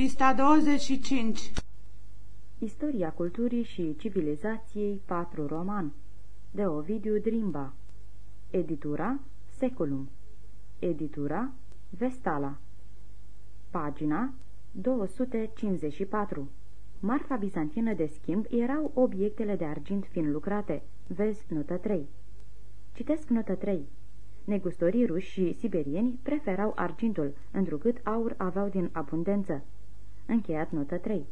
Pista 25 Istoria culturii și civilizației 4 roman De Ovidiu Drimba Editura Seculum Editura Vestala Pagina 254 Marfa bizantină de schimb erau obiectele de argint fin lucrate. Vezi notă 3. Citesc notă 3. Negustorii ruși și siberieni preferau argintul, întrucât aur aveau din abundență. Încheiat notă 3.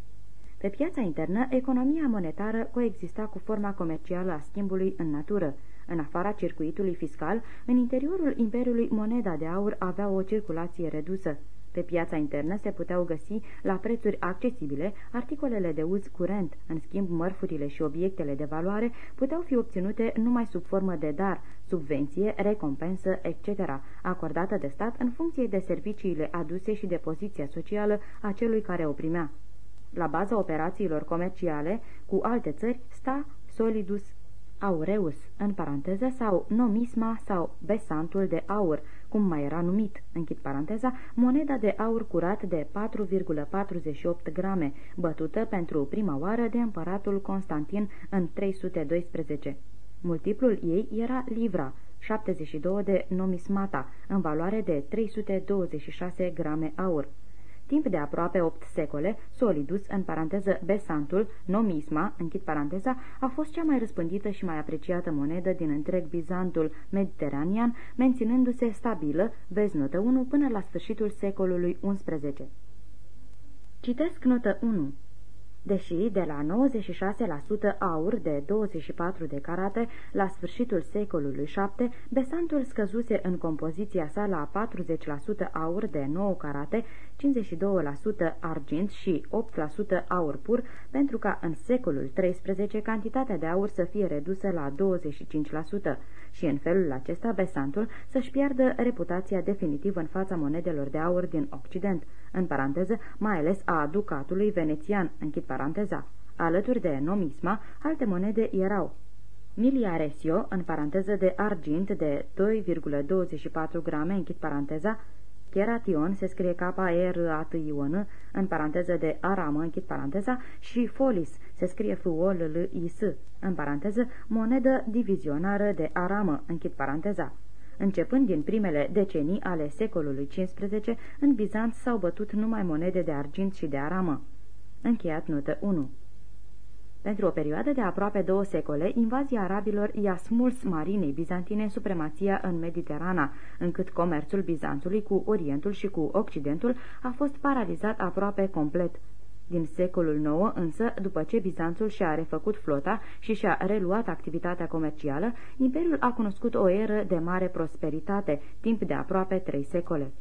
Pe piața internă, economia monetară coexista cu forma comercială a schimbului în natură. În afara circuitului fiscal, în interiorul Imperiului, moneda de aur avea o circulație redusă. Pe piața internă se puteau găsi, la prețuri accesibile, articolele de uz curent, în schimb mărfurile și obiectele de valoare puteau fi obținute numai sub formă de dar, subvenție, recompensă, etc., acordată de stat în funcție de serviciile aduse și de poziția socială a celui care o primea. La baza operațiilor comerciale cu alte țări sta solidus aureus, în paranteză, sau nomisma sau besantul de aur, cum mai era numit, închid paranteza, moneda de aur curat de 4,48 grame, bătută pentru prima oară de împăratul Constantin în 312. Multiplul ei era livra, 72 de nomismata, în valoare de 326 grame aur. Timp de aproape opt secole, Solidus, în paranteză Besantul, nomisma, închid paranteza, a fost cea mai răspândită și mai apreciată monedă din întreg Bizantul mediteranean, menținându-se stabilă, vezi notă 1, până la sfârșitul secolului XI. Citesc notă 1. Deși de la 96% aur de 24 de carate la sfârșitul secolului VII, besantul scăzuse în compoziția sa la 40% aur de 9 carate, 52% argint și 8% aur pur, pentru ca în secolul XIII cantitatea de aur să fie redusă la 25% și în felul acesta besantul să-și piardă reputația definitiv în fața monedelor de aur din Occident, în paranteză, mai ales a ducatului venețian, închid paranteza. Alături de nomisma, alte monede erau Miliaresio, în paranteză de argint de 2,24 grame, închid paranteza, Cheration se scrie k e r a t i o n în paranteză de aramă, închid paranteza, și folis se scrie f o l l i s în paranteză, monedă divizionară de aramă, închid paranteza. Începând din primele decenii ale secolului XV, în Bizanț s-au bătut numai monede de argint și de aramă. Încheiat notă 1 pentru o perioadă de aproape două secole, invazia arabilor i-a smuls marinei bizantine supremația în Mediterana, încât comerțul Bizanțului cu Orientul și cu Occidentul a fost paralizat aproape complet. Din secolul IX, însă, după ce Bizanțul și-a refăcut flota și și-a reluat activitatea comercială, Imperiul a cunoscut o eră de mare prosperitate, timp de aproape trei secole.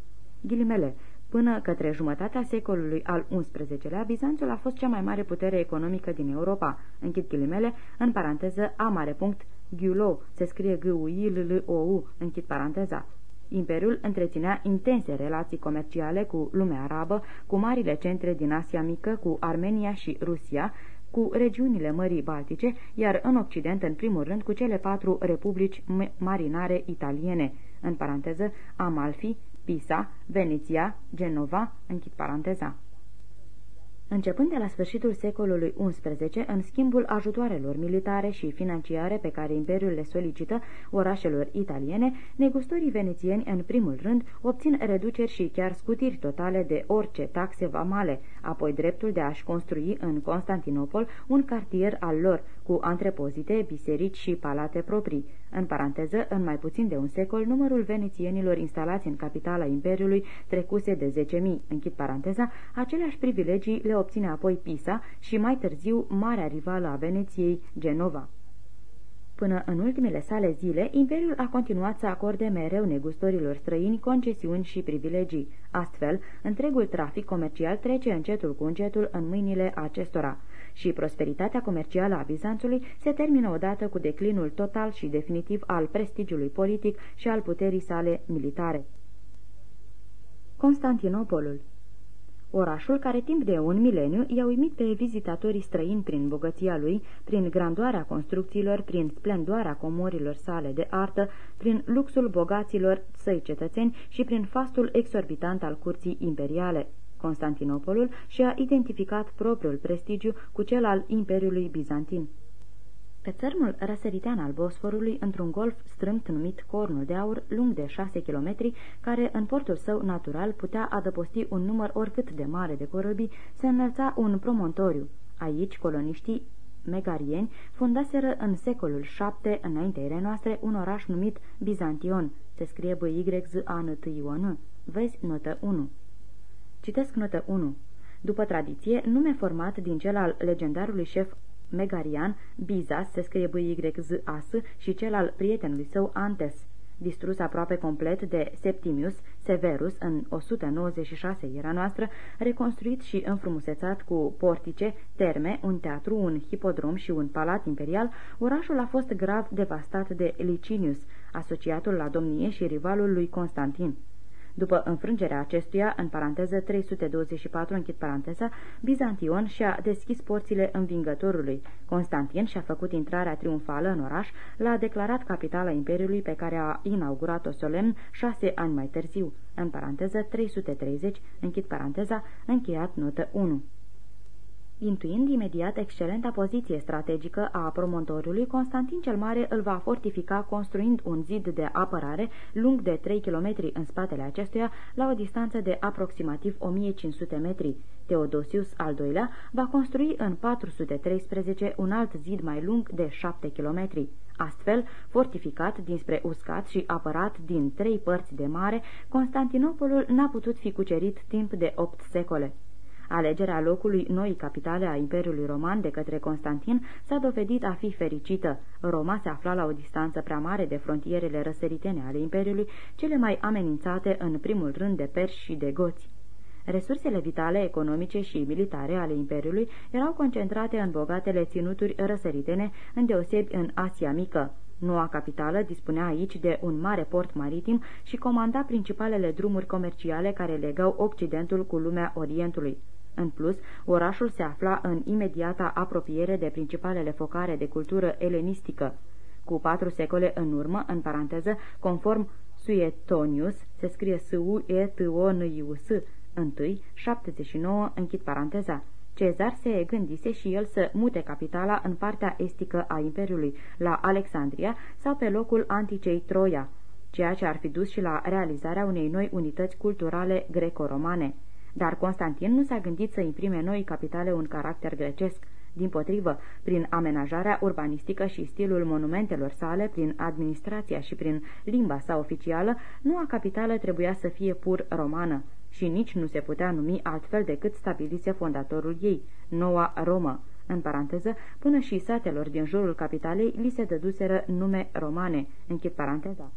Ghilimele, Până către jumătatea secolului al XI-lea, Bizanțul a fost cea mai mare putere economică din Europa. Închid ghilimele, în paranteză, a mare punct, Ghiulou, se scrie g u i l l o u închid paranteza. Imperiul întreținea intense relații comerciale cu lumea arabă, cu marile centre din Asia Mică, cu Armenia și Rusia, cu regiunile Mării Baltice, iar în Occident, în primul rând, cu cele patru republici marinare italiene, în paranteză Amalfi, Pisa, Veneția, Genova, închid paranteza. Începând de la sfârșitul secolului XI, în schimbul ajutoarelor militare și financiare pe care Imperiul le solicită orașelor italiene, negustorii venețieni, în primul rând, obțin reduceri și chiar scutiri totale de orice taxe vamale, apoi dreptul de a-și construi în Constantinopol un cartier al lor, cu antrepozite, biserici și palate proprii. În paranteză, în mai puțin de un secol, numărul venețienilor instalați în capitala Imperiului trecuse de 10.000. Închid paranteza, aceleași privilegii le obține apoi Pisa și mai târziu marea rivală a Veneției, Genova. Până în ultimele sale zile, Imperiul a continuat să acorde mereu negustorilor străini concesiuni și privilegii. Astfel, întregul trafic comercial trece încetul cu încetul în mâinile acestora și prosperitatea comercială a Bizanțului se termină odată cu declinul total și definitiv al prestigiului politic și al puterii sale militare. Constantinopolul Orașul, care timp de un mileniu i-a uimit pe vizitatorii străini prin bogăția lui, prin grandoarea construcțiilor, prin splendoarea comorilor sale de artă, prin luxul bogaților săi cetățeni și prin fastul exorbitant al curții imperiale. Constantinopolul și-a identificat propriul prestigiu cu cel al Imperiului Bizantin. Pe țărmul răsăritean al Bosforului, într-un golf strâmt numit Cornul de Aur, lung de șase kilometri, care în portul său natural putea adăposti un număr oricât de mare de corăbii, se înălța un promontoriu. Aici coloniștii megarieni fundaseră în secolul VII înaintea erei noastre un oraș numit Bizantion. Se scrie b y z a n t i o n Vezi notă 1. Citesc notă 1. După tradiție, nume format din cel al legendarului șef Megarian, Bizas, se scrie b y z a s și cel al prietenului său Antes, distrus aproape complet de Septimius Severus în 196 era noastră, reconstruit și înfrumusețat cu portice, terme, un teatru, un hipodrom și un palat imperial, orașul a fost grav devastat de Licinius, asociatul la domnie și rivalul lui Constantin. După înfrângerea acestuia, în paranteză 324, închid paranteza, Bizantion și-a deschis porțile învingătorului. Constantin și-a făcut intrarea triumfală în oraș, l-a declarat capitala Imperiului pe care a inaugurat-o solemn șase ani mai târziu. În paranteză 330, închid paranteza, încheiat notă 1. Intuind imediat excelenta poziție strategică a promontoriului, Constantin cel Mare îl va fortifica construind un zid de apărare lung de 3 km în spatele acestuia, la o distanță de aproximativ 1500 metri. Teodosius al II-lea va construi în 413 un alt zid mai lung de 7 km. Astfel, fortificat dinspre uscat și apărat din trei părți de mare, Constantinopolul n-a putut fi cucerit timp de opt secole. Alegerea locului noi capitale a Imperiului Roman de către Constantin s-a dovedit a fi fericită. Roma se afla la o distanță prea mare de frontierele răsăritene ale Imperiului, cele mai amenințate în primul rând de perși și de goți. Resursele vitale, economice și militare ale Imperiului erau concentrate în bogatele ținuturi răsăritene, îndeosebi în Asia Mică. Noua capitală dispunea aici de un mare port maritim și comanda principalele drumuri comerciale care legau Occidentul cu lumea Orientului. În plus, orașul se afla în imediata apropiere de principalele focare de cultură elenistică. Cu patru secole în urmă, în paranteză, conform Suetonius, se scrie s u e t o n i u s întâi, 79, închid paranteza. Cezar se gândise și el să mute capitala în partea estică a Imperiului, la Alexandria sau pe locul anticei Troia, ceea ce ar fi dus și la realizarea unei noi unități culturale greco-romane. Dar Constantin nu s-a gândit să imprime noi capitale un caracter grecesc. Din potrivă, prin amenajarea urbanistică și stilul monumentelor sale, prin administrația și prin limba sa oficială, noua capitală trebuia să fie pur romană și nici nu se putea numi altfel decât stabilise fondatorul ei, Noua Romă. În paranteză, până și satelor din jurul capitalei li se dăduseră nume romane, închid paranteza.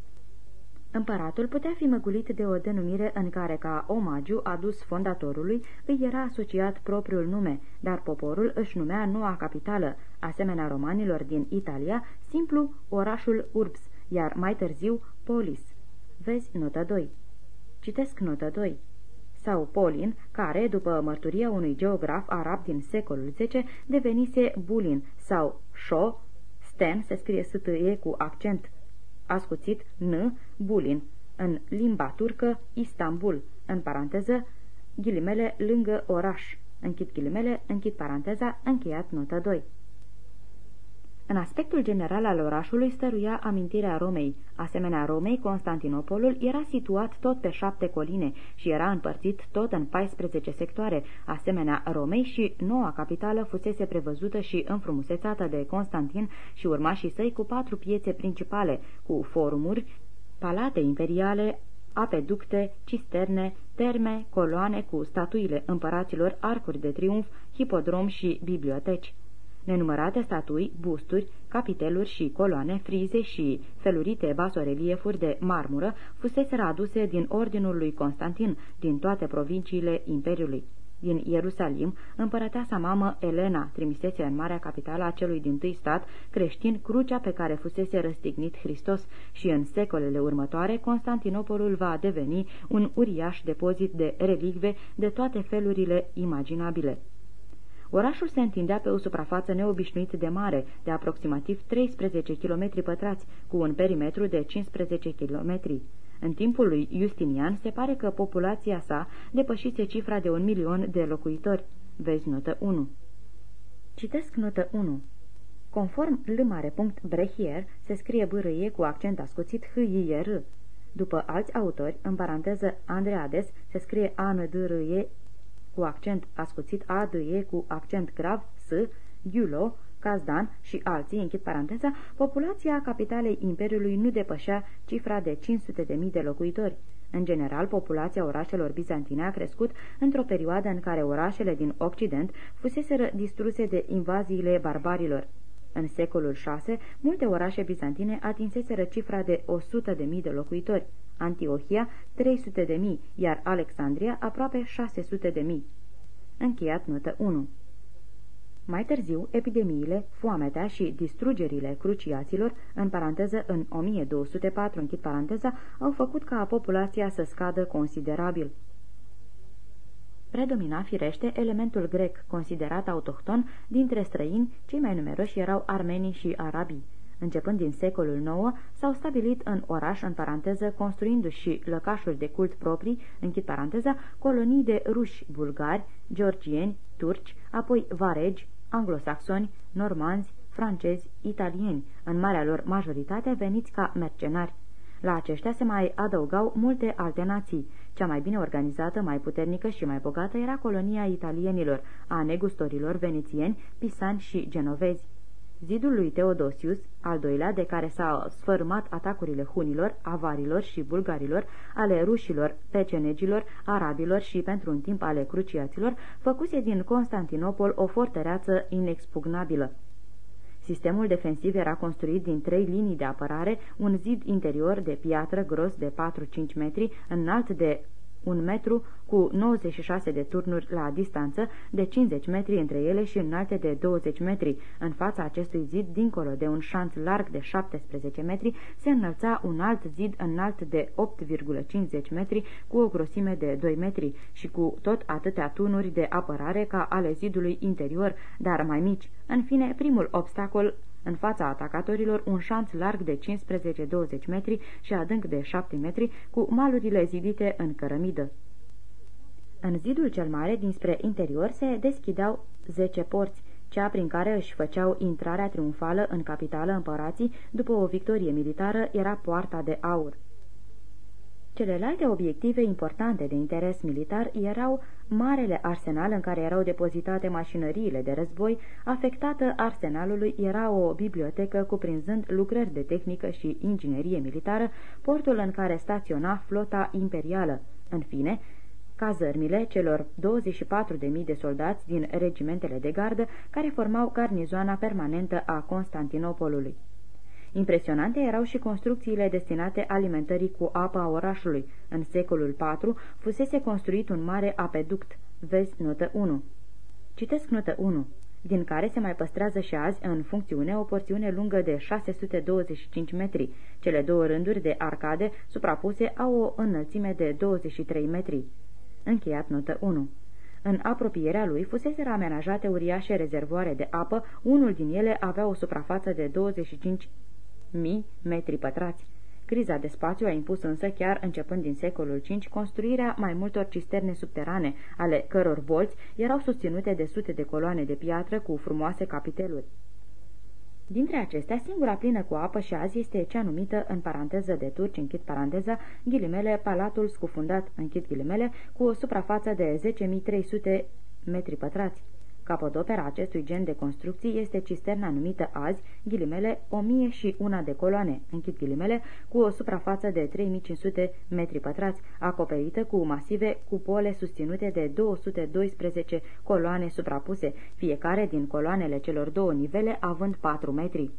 Împăratul putea fi măgulit de o denumire în care, ca omagiu adus fondatorului, îi era asociat propriul nume, dar poporul își numea noua capitală, asemenea romanilor din Italia, simplu orașul Urbs, iar mai târziu Polis. Vezi notă 2. Citesc notă 2 sau Polin, care, după mărturia unui geograf arab din secolul X, devenise Bulin, sau Sho, Sten, se scrie s -e cu accent ascuțit N, Bulin, în limba turcă Istanbul, în paranteză, ghilimele lângă oraș, închid ghilimele, închid paranteza, încheiat notă 2. În aspectul general al orașului stăruia amintirea Romei. Asemenea Romei, Constantinopolul era situat tot pe șapte coline și era împărțit tot în 14 sectoare. Asemenea Romei și noua capitală fusese prevăzută și înfrumusețată de Constantin și urmașii săi cu patru piețe principale, cu forumuri, palate imperiale, apeducte, cisterne, terme, coloane cu statuile împăraților, arcuri de triumf, hipodrom și biblioteci. Nenumărate statui, busturi, capiteluri și coloane, frize și felurite basoreliefuri de marmură fusese aduse din ordinul lui Constantin din toate provinciile Imperiului. Din Ierusalim, împărăteasa mamă Elena trimisese în marea capitală a celui din tâi stat creștin crucea pe care fusese răstignit Hristos și în secolele următoare Constantinopolul va deveni un uriaș depozit de relicve de toate felurile imaginabile. Orașul se întindea pe o suprafață neobișnuit de mare, de aproximativ 13 km pătrați, cu un perimetru de 15 km. În timpul lui Justinian se pare că populația sa depășise cifra de un milion de locuitori. Vezi notă 1. Citesc notă 1. Conform Brehier, se scrie bârâie cu accent ascuțit h i r După alți autori, în paranteză Andreades, se scrie a n d r -e, cu accent ascuțit a d -e, cu accent grav s, Giulo, Kazdan și alții, închid paranteza, populația capitalei Imperiului nu depășea cifra de 500.000 de locuitori. În general, populația orașelor bizantine a crescut într-o perioadă în care orașele din Occident fuseseră distruse de invaziile barbarilor. În secolul VI, multe orașe bizantine atinseseră cifra de 100.000 de locuitori, Antiohia 300.000, iar Alexandria aproape 600.000. Încheiat notă 1 mai târziu, epidemiile, foametea și distrugerile cruciaților, în paranteză în 1204, închid paranteza, au făcut ca populația să scadă considerabil. Predomina firește elementul grec, considerat autohton, dintre străini, cei mai numeroși erau armenii și arabii. Începând din secolul IX, s-au stabilit în oraș, în paranteză, construindu-și și lăcașuri de cult proprii, închid paranteza, colonii de ruși, bulgari, georgieni, turci, apoi varegi, anglosaxoni, normanzi, francezi, italieni, în marea lor majoritate veniți ca mercenari. La aceștia se mai adăugau multe alte nații. Cea mai bine organizată, mai puternică și mai bogată era colonia italienilor, a negustorilor venețieni, pisani și genovezi. Zidul lui Teodosius, al doilea de care s-au sfărâmat atacurile hunilor, avarilor și bulgarilor, ale rușilor, pecenegilor, arabilor și pentru un timp ale cruciaților, făcuse din Constantinopol o fortăreață inexpugnabilă. Sistemul defensiv era construit din trei linii de apărare, un zid interior de piatră gros de 4-5 metri, înalt de un metru cu 96 de turnuri la distanță de 50 metri între ele și înalte de 20 metri. În fața acestui zid, dincolo de un șanț larg de 17 metri, se înălța un alt zid înalt de 8,50 metri cu o grosime de 2 metri și cu tot atâtea tunuri de apărare ca ale zidului interior, dar mai mici. În fine, primul obstacol în fața atacatorilor un șanț larg de 15-20 metri și adânc de 7 metri, cu malurile zidite în cărămidă. În zidul cel mare, dinspre interior, se deschideau 10 porți, cea prin care își făceau intrarea triumfală în capitală împărații după o victorie militară era poarta de aur. Celelalte obiective importante de interes militar erau marele arsenal în care erau depozitate mașinăriile de război, afectată arsenalului era o bibliotecă cuprinzând lucrări de tehnică și inginerie militară, portul în care staționa flota imperială. În fine, cazărmile celor 24.000 de soldați din regimentele de gardă care formau garnizoana permanentă a Constantinopolului. Impresionante erau și construcțiile destinate alimentării cu apă a orașului. În secolul IV fusese construit un mare apeduct. Vezi notă 1. Citesc notă 1 din care se mai păstrează și azi în funcțiune o porțiune lungă de 625 metri. Cele două rânduri de arcade suprapuse au o înălțime de 23 metri. Încheiat notă 1. În apropierea lui fusese amenajate uriașe rezervoare de apă, unul din ele avea o suprafață de 25 mii metri pătrați. Criza de spațiu a impus însă, chiar începând din secolul V, construirea mai multor cisterne subterane, ale căror bolți erau susținute de sute de coloane de piatră cu frumoase capiteluri. Dintre acestea, singura plină cu apă și azi este cea numită, în paranteză de turci, închid paranteza, ghilimele, Palatul Scufundat, închid ghilimele, cu o suprafață de 10.300 metri pătrați. Capodopera acestui gen de construcții este cisterna numită azi, ghilimele, o mie și una de coloane, închid ghilimele, cu o suprafață de 3500 metri pătrați, acoperită cu masive cupole susținute de 212 coloane suprapuse, fiecare din coloanele celor două nivele având 4 metri.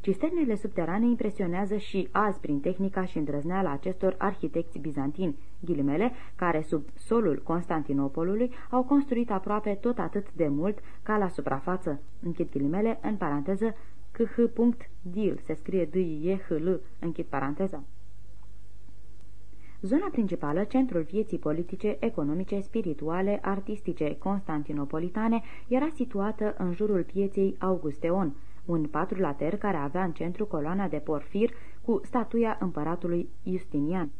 Cisternele subterane impresionează și azi prin tehnica și îndrăzneala acestor arhitecți bizantini, ghilimele, care sub solul Constantinopolului au construit aproape tot atât de mult ca la suprafață, închid ghilimele, în paranteză, kh.dil, se scrie d i e h l închid paranteza. Zona principală, centrul vieții politice, economice, spirituale, artistice, constantinopolitane, era situată în jurul pieței Augusteon, un patrulater care avea în centru coloana de porfir cu statuia împăratului Justinian.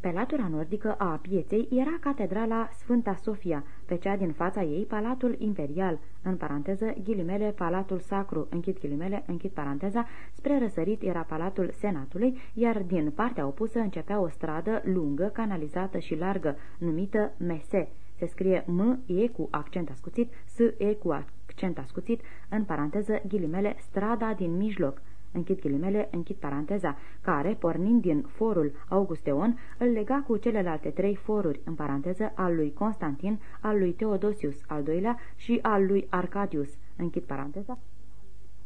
Pe latura nordică a pieței era catedrala Sfânta Sofia, pe cea din fața ei Palatul Imperial, în paranteză ghilimele Palatul Sacru, închid ghilimele, închid paranteza, spre răsărit era Palatul Senatului, iar din partea opusă începea o stradă lungă, canalizată și largă, numită Mese. Se scrie M-E cu accent ascuțit, S-E cu accent ascuțit, în paranteză ghilimele strada din mijloc, închid ghilimele, închid paranteza, care, pornind din forul Augusteon, îl lega cu celelalte trei foruri, în paranteză, al lui Constantin, al lui Teodosius al doilea și al lui Arcadius, închid paranteza,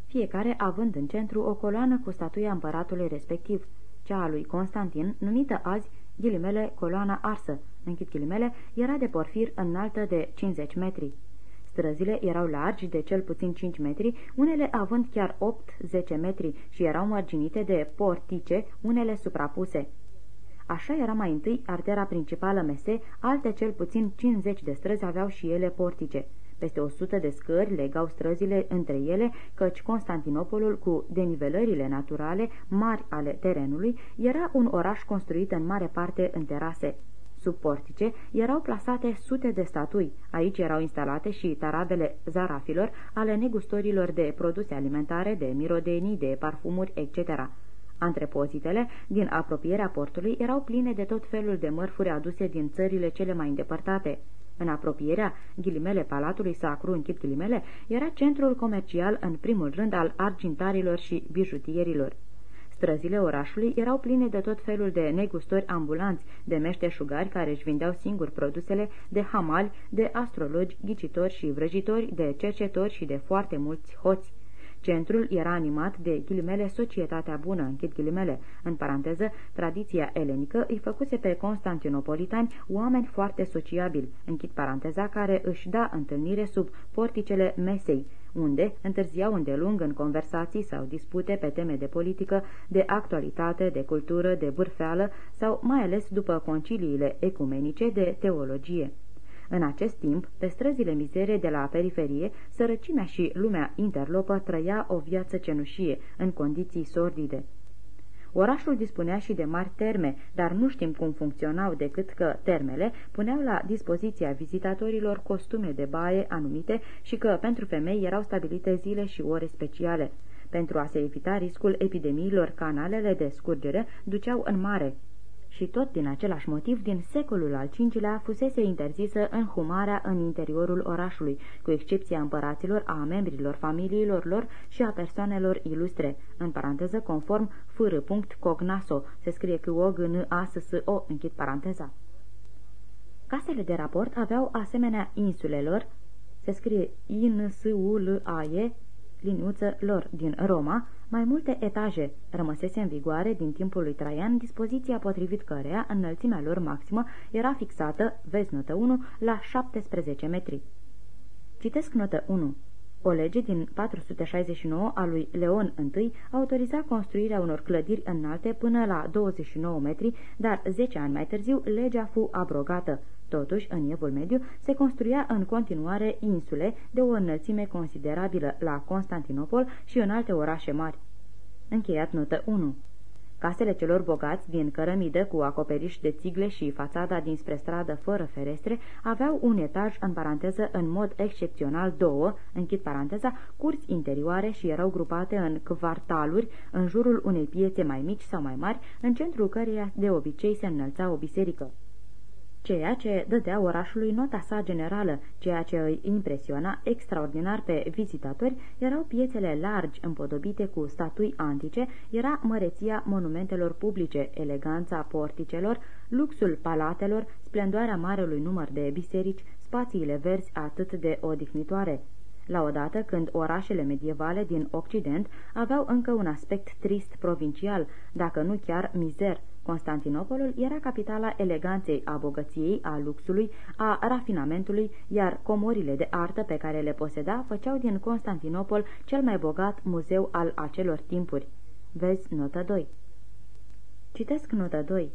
fiecare având în centru o coloană cu statuia împăratului respectiv, cea a lui Constantin, numită azi ghilimele coloana arsă, închid ghilimele, era de porfir înaltă de 50 metri. Străzile erau largi de cel puțin 5 metri, unele având chiar 8-10 metri și erau mărginite de portice, unele suprapuse. Așa era mai întâi artera principală Mese, alte cel puțin 50 de străzi aveau și ele portice. Peste 100 de scări legau străzile între ele, căci Constantinopolul, cu denivelările naturale mari ale terenului, era un oraș construit în mare parte în terase. Sub portice erau plasate sute de statui. Aici erau instalate și taradele zarafilor, ale negustorilor de produse alimentare, de mirodenii, de parfumuri, etc. Antrepozitele din apropierea portului erau pline de tot felul de mărfuri aduse din țările cele mai îndepărtate. În apropierea ghilimele Palatului Sacru, închid ghilimele, era centrul comercial în primul rând al argintarilor și bijutierilor. Străzile orașului erau pline de tot felul de negustori ambulanți, de meșteșugari care își vindeau singuri produsele, de hamali, de astrologi, ghicitori și vrăjitori, de cercetori și de foarte mulți hoți. Centrul era animat de ghilimele societatea bună, închid ghilimele, în paranteză, tradiția elenică îi făcuse pe constantinopolitani oameni foarte sociabili, închid paranteza, care își da întâlnire sub porticele mesei, unde întârziau îndelung în conversații sau dispute pe teme de politică, de actualitate, de cultură, de bârfeală sau mai ales după conciliile ecumenice de teologie. În acest timp, pe străzile mizere de la periferie, sărăcimea și lumea interlopă trăia o viață cenușie, în condiții sordide. Orașul dispunea și de mari terme, dar nu știm cum funcționau decât că termele puneau la dispoziția vizitatorilor costume de baie anumite și că pentru femei erau stabilite zile și ore speciale. Pentru a se evita riscul epidemiilor, canalele de scurgere duceau în mare și tot din același motiv, din secolul al V-lea, fusese interzisă înhumarea în interiorul orașului, cu excepția împăraților, a membrilor familiilor lor și a persoanelor ilustre, în paranteză conform fr. cognaso, se scrie că o g n a s s o închid paranteza. Casele de raport aveau asemenea insulelor, se scrie i n s u l a e liniuță lor din Roma, mai multe etaje. Rămăsese în vigoare din timpul lui Traian dispoziția potrivit cărea înălțimea lor maximă era fixată, vezi notă 1, la 17 metri. Citesc notă 1. O lege din 469 a lui Leon I autoriza construirea unor clădiri înalte până la 29 metri, dar 10 ani mai târziu legea fu abrogată. Totuși, în Evul Mediu se construia în continuare insule de o înălțime considerabilă la Constantinopol și în alte orașe mari. Încheiat notă 1 Casele celor bogați din cărămidă cu acoperiș de țigle și fațada dinspre stradă fără ferestre aveau un etaj în paranteză în mod excepțional două, închid paranteza, curți interioare și erau grupate în kvartaluri în jurul unei piețe mai mici sau mai mari, în centrul căreia de obicei se înălța o biserică ceea ce dădea orașului nota sa generală, ceea ce îi impresiona extraordinar pe vizitatori erau piețele largi împodobite cu statui antice, era măreția monumentelor publice, eleganța porticelor, luxul palatelor, splendoarea marelui număr de biserici, spațiile verzi atât de odihnitoare. La odată când orașele medievale din Occident aveau încă un aspect trist provincial, dacă nu chiar mizer, Constantinopolul era capitala eleganței, a bogăției, a luxului, a rafinamentului, iar comorile de artă pe care le poseda făceau din Constantinopol cel mai bogat muzeu al acelor timpuri. Vezi notă 2. Citesc notă 2.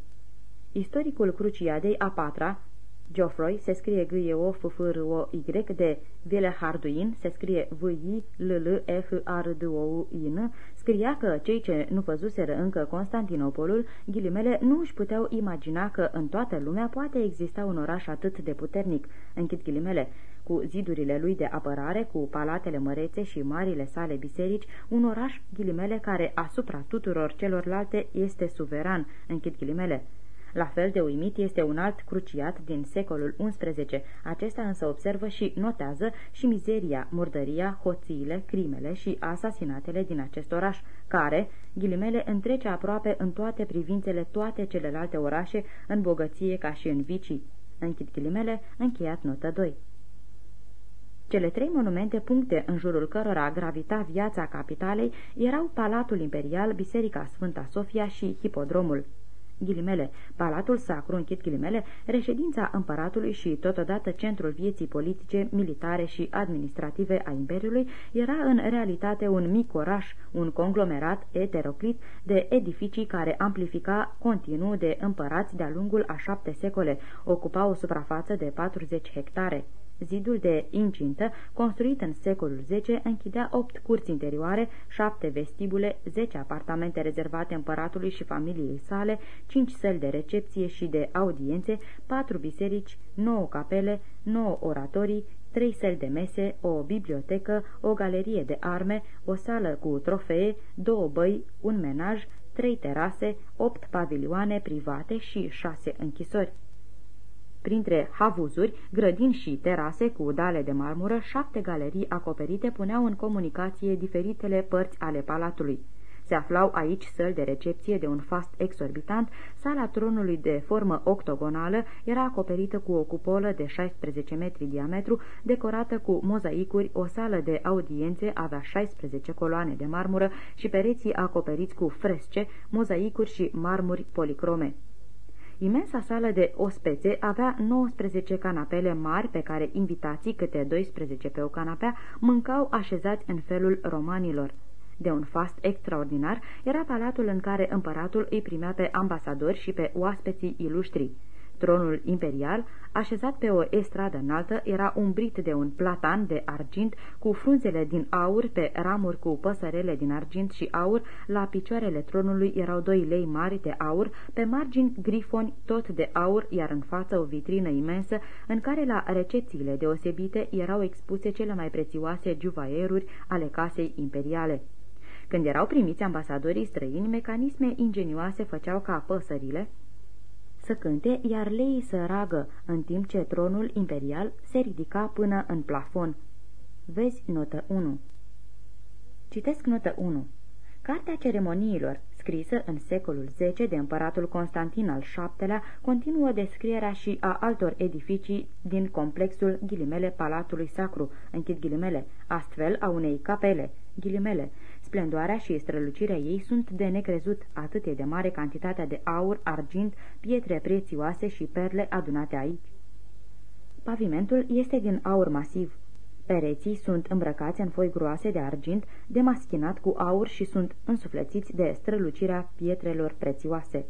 Istoricul Cruciadei a patra, Geoffroy se scrie g e o f f r o y de Villeharduin se scrie v i l l e h r d o u i n scria că cei ce nu văzuseră încă Constantinopolul, ghilimele, nu își puteau imagina că în toată lumea poate exista un oraș atât de puternic, închid ghilimele, cu zidurile lui de apărare, cu palatele mărețe și marile sale biserici, un oraș, ghilimele, care asupra tuturor celorlalte este suveran, închid ghilimele. La fel de uimit este un alt cruciat din secolul XI. Acesta însă observă și notează și mizeria, murdăria, hoțiile, crimele și asasinatele din acest oraș, care, ghilimele, întrece aproape în toate privințele toate celelalte orașe, în bogăție ca și în vicii. Închid ghilimele, încheiat notă 2. Cele trei monumente puncte în jurul cărora gravita viața capitalei erau Palatul Imperial, Biserica Sfânta Sofia și Hipodromul ghilimele, Palatul Sacru, închid ghilimele, reședința împăratului și totodată centrul vieții politice, militare și administrative a Imperiului, era în realitate un mic oraș, un conglomerat eteroclit de edificii care amplifica continuu de împărați de-a lungul a șapte secole, ocupa o suprafață de 40 hectare. Zidul de incintă, construit în secolul X, închidea opt curți interioare, șapte vestibule, zece apartamente rezervate împăratului și familiei sale, cinci săli de recepție și de audiențe, patru biserici, nouă capele, nouă oratorii, trei săli de mese, o bibliotecă, o galerie de arme, o sală cu trofee, două băi, un menaj, trei terase, opt pavilioane private și șase închisori. Printre havuzuri, grădini și terase cu dale de marmură, șapte galerii acoperite puneau în comunicație diferitele părți ale palatului. Se aflau aici săli de recepție de un fast exorbitant, sala tronului de formă octogonală era acoperită cu o cupolă de 16 metri diametru, decorată cu mozaicuri, o sală de audiențe avea 16 coloane de marmură și pereții acoperiți cu fresce, mozaicuri și marmuri policrome. Imensa sală de ospețe avea 19 canapele mari pe care invitații, câte 12 pe o canapea, mâncau așezați în felul romanilor. De un fast extraordinar era palatul în care împăratul îi primea pe ambasadori și pe oaspeții iluștri. Tronul imperial, așezat pe o estradă înaltă, era umbrit de un platan de argint cu frunzele din aur pe ramuri cu păsărele din argint și aur, la picioarele tronului erau doi lei mari de aur, pe margini grifoni tot de aur, iar în față o vitrină imensă în care la recepțiile deosebite erau expuse cele mai prețioase juvaieruri ale casei imperiale. Când erau primiți ambasadorii străini, mecanisme ingenioase făceau ca păsările, să cânte, iar leii să ragă, în timp ce tronul imperial se ridica până în plafon. Vezi notă 1. Citesc notă 1. Cartea ceremoniilor, scrisă în secolul X de împăratul Constantin al VII-lea, continuă descrierea și a altor edificii din complexul ghilimele Palatului Sacru, închid ghilimele, astfel a unei capele, ghilimele, Splendoarea și strălucirea ei sunt de necrezut, atât e de mare cantitatea de aur, argint, pietre prețioase și perle adunate aici. Pavimentul este din aur masiv. Pereții sunt îmbrăcați în foi groase de argint, demaschinat cu aur și sunt însuflețiți de strălucirea pietrelor prețioase.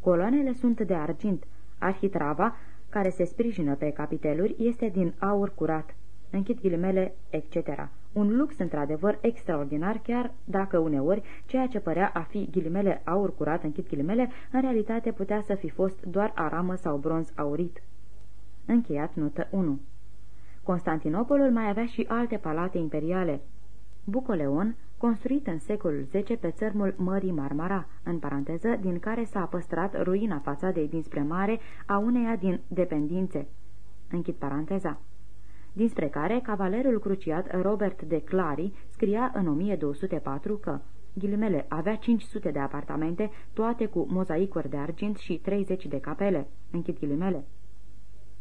Coloanele sunt de argint. Arhitrava, care se sprijină pe capiteluri, este din aur curat. Închid ghilimele, etc. Un lux într-adevăr extraordinar, chiar dacă uneori ceea ce părea a fi ghilimele aur curat, închid ghilimele, în realitate putea să fi fost doar aramă sau bronz aurit. Încheiat notă 1 Constantinopolul mai avea și alte palate imperiale. Bucoleon, construit în secolul X pe țărmul Mării Marmara, în paranteză, din care s-a păstrat ruina fațadei dinspre mare a uneia din dependințe. Închid paranteza dinspre care cavalerul cruciat Robert de Clary scria în 1204 că Ghilimele avea 500 de apartamente, toate cu mozaicuri de argint și 30 de capele. Închid ghilimele.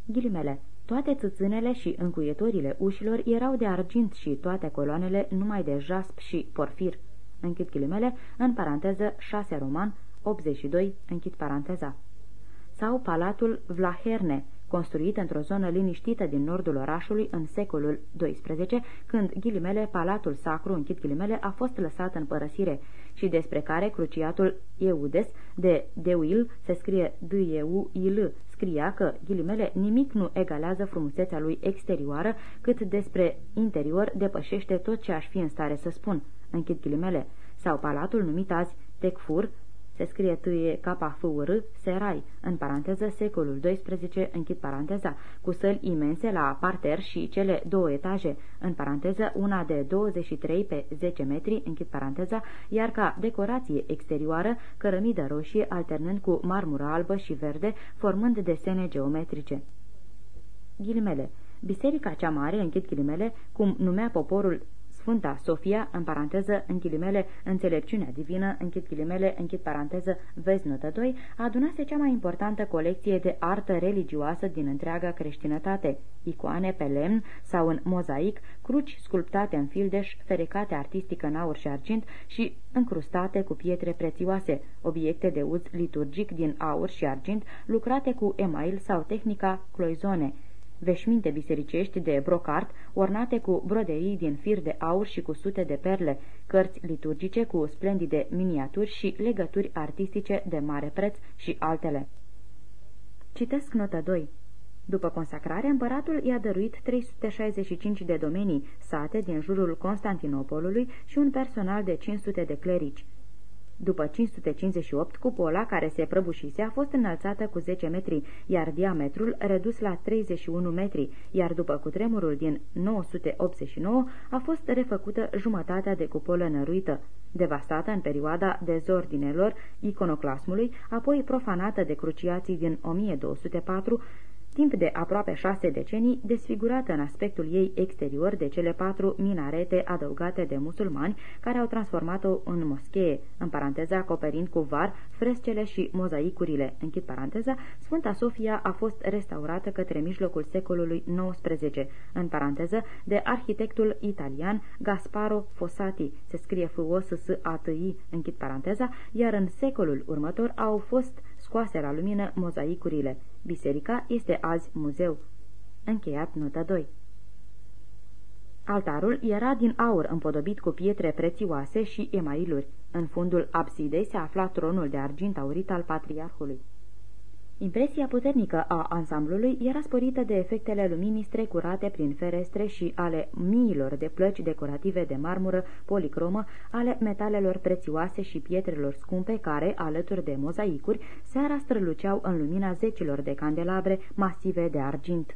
Ghilimele. Toate țâțânele și încuietorile ușilor erau de argint și toate coloanele numai de jasp și porfir. Închid ghilimele, în paranteză 6 roman, 82, închid paranteza. Sau Palatul Vlaherne, construit într-o zonă liniștită din nordul orașului în secolul XII, când ghilimele Palatul Sacru, închid ghilimele, a fost lăsat în părăsire și despre care cruciatul Eudes de Deuil se scrie D-E-U-I-L, scria că, ghilimele, nimic nu egalează frumusețea lui exterioară, cât despre interior depășește tot ce aș fi în stare să spun, închid ghilimele, sau palatul numit azi Tecfur, se scrie tâie r Serai, în paranteză secolul XII, închid paranteza, cu săli imense la parter și cele două etaje, în paranteză una de 23 pe 10 metri, închid paranteza, iar ca decorație exterioară, cărămidă roșie alternând cu marmură albă și verde, formând desene geometrice. Ghilimele. Biserica cea mare, închid ghilimele, cum numea poporul Sfânta Sofia, în paranteză, în ghilimele, înțelepciunea divină, închid ghilimele, închid paranteză, vezi notă 2, adunase cea mai importantă colecție de artă religioasă din întreaga creștinătate, icoane pe lemn sau în mozaic, cruci sculptate în fildeș, ferecate artistică în aur și argint și încrustate cu pietre prețioase, obiecte de uz liturgic din aur și argint, lucrate cu email sau tehnica cloizone, veșminte bisericești de brocart, ornate cu broderii din fir de aur și cu sute de perle, cărți liturgice cu splendide miniaturi și legături artistice de mare preț și altele. Citesc notă 2. După consacrare, împăratul i-a dăruit 365 de domenii, sate din jurul Constantinopolului și un personal de 500 de clerici. După 558, cupola care se prăbușise a fost înălțată cu 10 metri, iar diametrul redus la 31 metri, iar după cutremurul din 989 a fost refăcută jumătatea de cupolă năruită, devastată în perioada dezordinelor iconoclasmului, apoi profanată de cruciații din 1204, timp de aproape șase decenii, desfigurată în aspectul ei exterior de cele patru minarete adăugate de musulmani care au transformat-o în moschee, în paranteza acoperind cu var frescele și mozaicurile. Închid paranteza, Sfânta Sofia a fost restaurată către mijlocul secolului XIX, în paranteză, de arhitectul italian Gasparo Fossati, se scrie f o s s a t i închid paranteza, iar în secolul următor au fost scoase la lumină mozaicurile. Biserica este azi muzeu. Încheiat nota 2 Altarul era din aur împodobit cu pietre prețioase și emailuri. În fundul absidei se afla tronul de argint aurit al patriarhului. Impresia puternică a ansamblului era sporită de efectele luminii strecurate prin ferestre și ale miilor de plăci decorative de marmură policromă, ale metalelor prețioase și pietrelor scumpe care, alături de mozaicuri, seara străluceau în lumina zecilor de candelabre masive de argint.